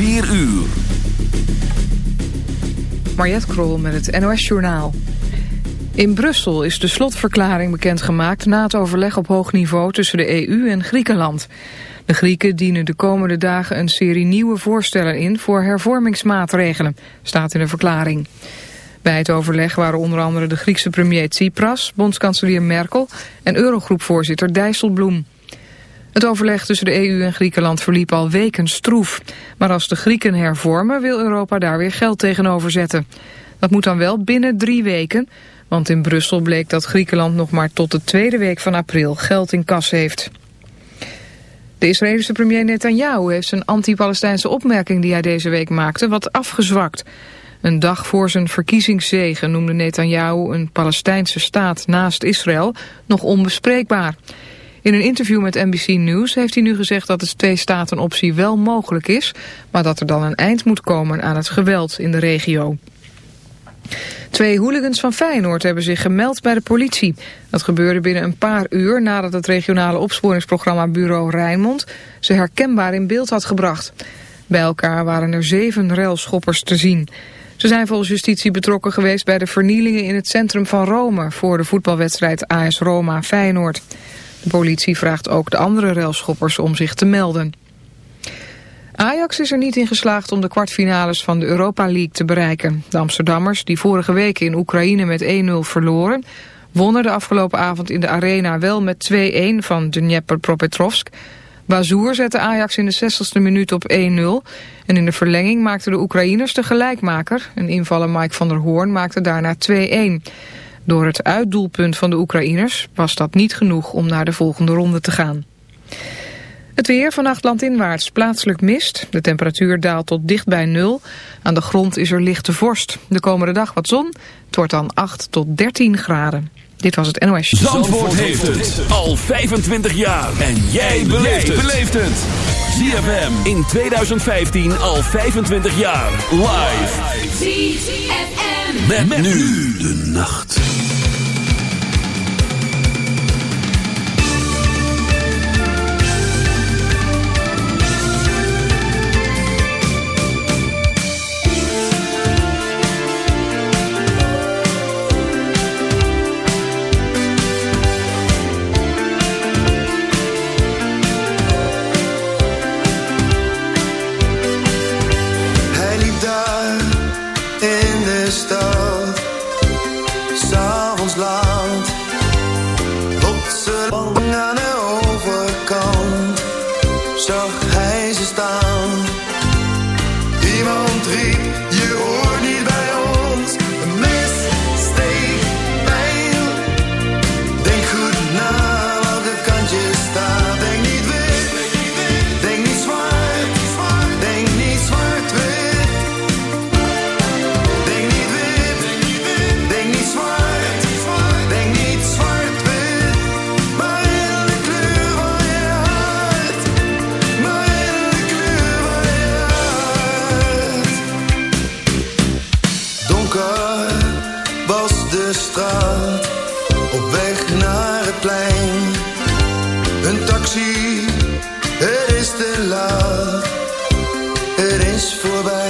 4 uur. Mariette Krol met het NOS Journaal. In Brussel is de slotverklaring bekendgemaakt na het overleg op hoog niveau tussen de EU en Griekenland. De Grieken dienen de komende dagen een serie nieuwe voorstellen in voor hervormingsmaatregelen, staat in de verklaring. Bij het overleg waren onder andere de Griekse premier Tsipras, bondskanselier Merkel en Eurogroepvoorzitter Dijsselbloem. Het overleg tussen de EU en Griekenland verliep al weken stroef. Maar als de Grieken hervormen wil Europa daar weer geld tegenover zetten. Dat moet dan wel binnen drie weken, want in Brussel bleek dat Griekenland nog maar tot de tweede week van april geld in kas heeft. De Israëlische premier Netanyahu heeft zijn anti-Palestijnse opmerking die hij deze week maakte wat afgezwakt. Een dag voor zijn verkiezingszege noemde Netanyahu een Palestijnse staat naast Israël nog onbespreekbaar. In een interview met NBC News heeft hij nu gezegd dat de twee-staten-optie wel mogelijk is, maar dat er dan een eind moet komen aan het geweld in de regio. Twee hooligans van Feyenoord hebben zich gemeld bij de politie. Dat gebeurde binnen een paar uur nadat het regionale opsporingsprogramma Bureau Rijnmond ze herkenbaar in beeld had gebracht. Bij elkaar waren er zeven railschoppers te zien. Ze zijn volgens justitie betrokken geweest bij de vernielingen in het centrum van Rome voor de voetbalwedstrijd AS Roma Feyenoord. De politie vraagt ook de andere railschoppers om zich te melden. Ajax is er niet in geslaagd om de kwartfinales van de Europa League te bereiken. De Amsterdammers, die vorige week in Oekraïne met 1-0 verloren... wonnen de afgelopen avond in de arena wel met 2-1 van Dnepropetrovsk. Bazoer zette Ajax in de 60ste minuut op 1-0. En in de verlenging maakten de Oekraïners de gelijkmaker. Een invaller Mike van der Hoorn maakte daarna 2-1. Door het uitdoelpunt van de Oekraïners was dat niet genoeg om naar de volgende ronde te gaan. Het weer vannacht landinwaarts plaatselijk mist. De temperatuur daalt tot dicht bij nul. Aan de grond is er lichte vorst. De komende dag wat zon. Het wordt dan 8 tot 13 graden. Dit was het NOS. Zandvoort, heeft het al 25 jaar. En jij beleeft het. ZFM in 2015 al 25 jaar. Live. ZFM. Met nu de nacht. is voorbij.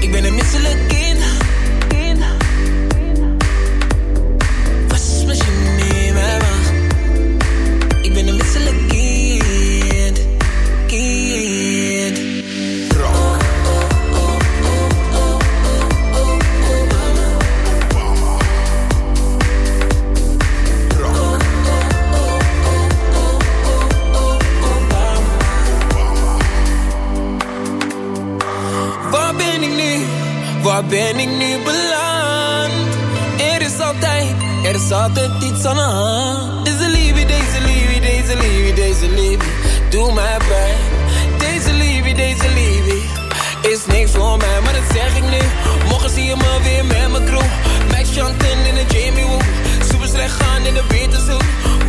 Ik ben een misselijk Deze liefde, deze liefde, deze liefde, deze liefde Doe mij pijn Deze liefde, deze liefde Is niks voor mij, maar dat zeg ik nu. Morgen zie je me weer met mijn crew. Max Chanten in de Jamie Woo. Super slecht gaan in de Beatles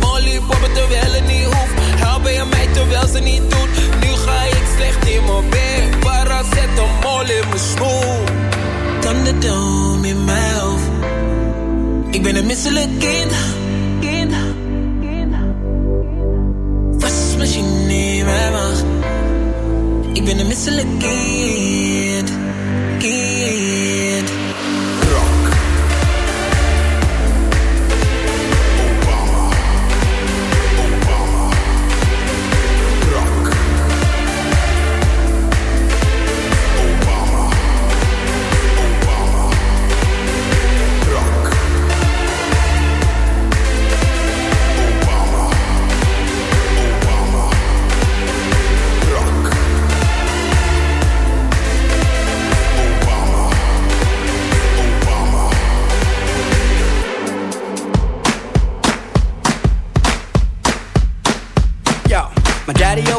Molly poppen terwijl het niet hoeft. Help je mij terwijl ze niet doet. Nu ga ik slecht in mijn bed. Mol in mijn schoen Thunderdome in mijn hoofd. Ik ben een misselijk kind. been a missile again, again.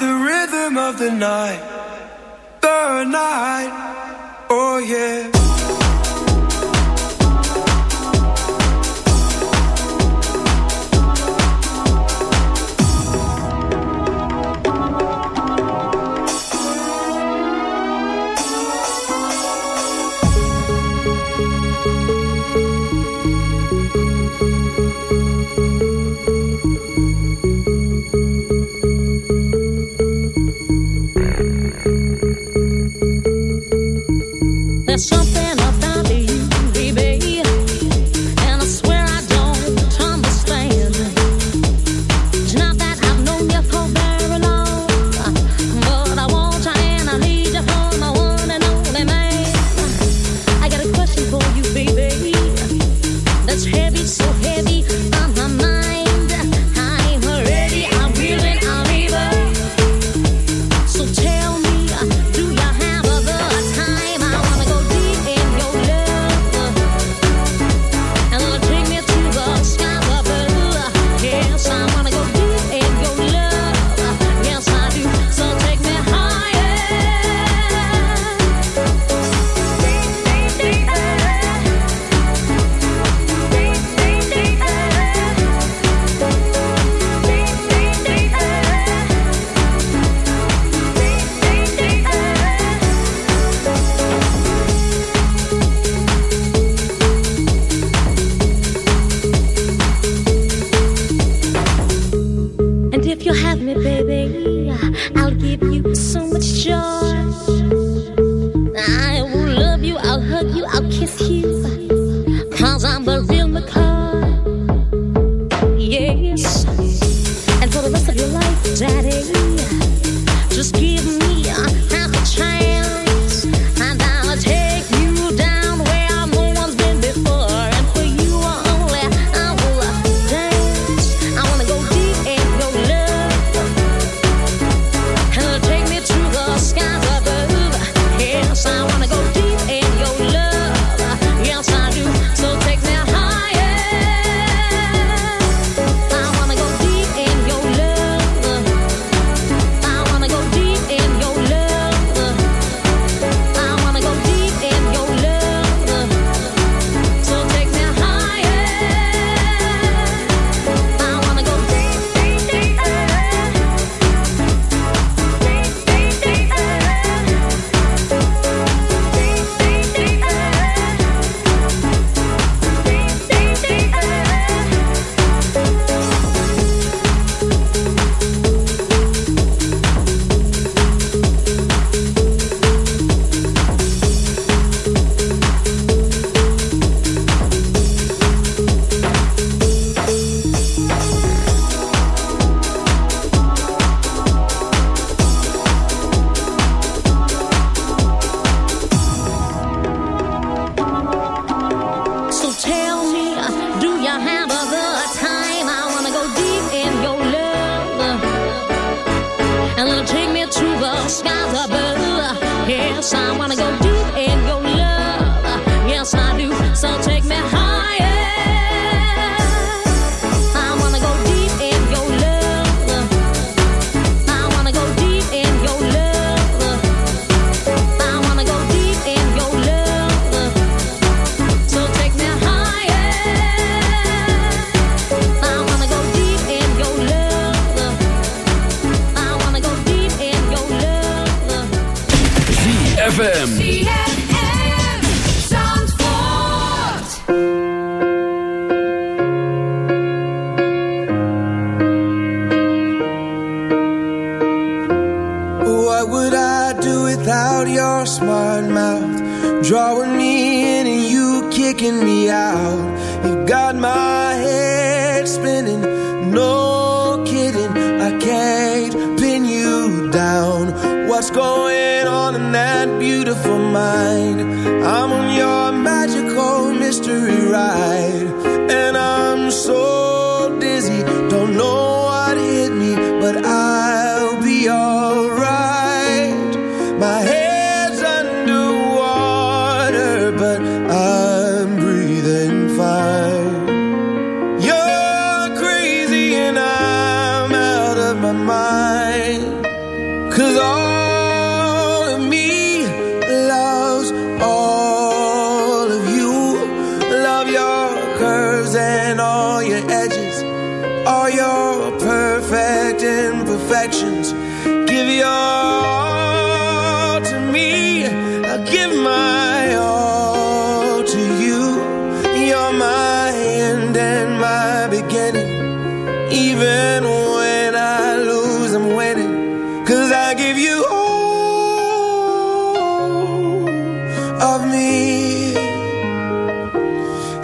the rhythm of the night, the night, oh yeah. Give you all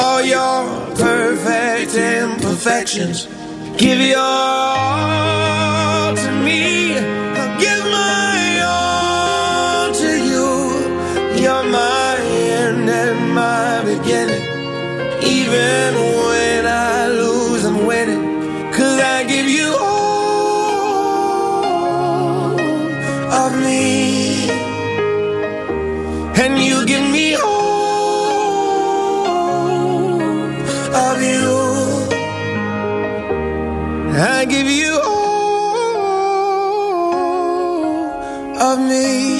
all your perfect imperfections. Give your all. me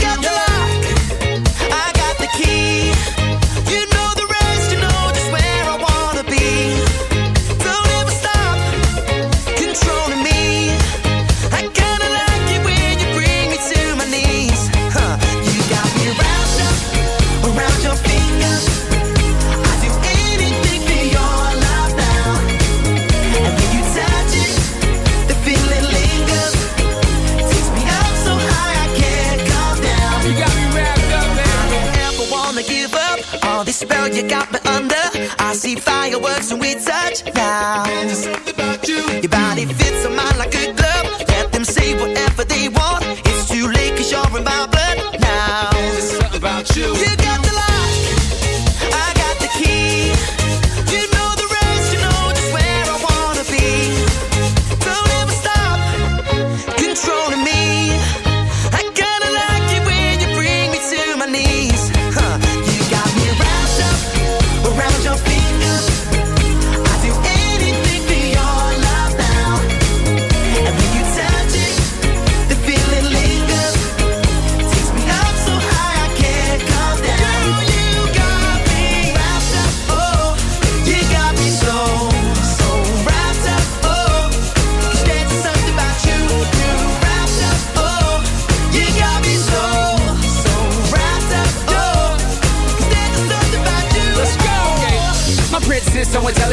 All this spell you got me under. I see fireworks when we touch now. There's Something about you. Your body fits on mine like a glove. Let them say whatever they want. It's too late cause you're in my blood now. Just something about you. You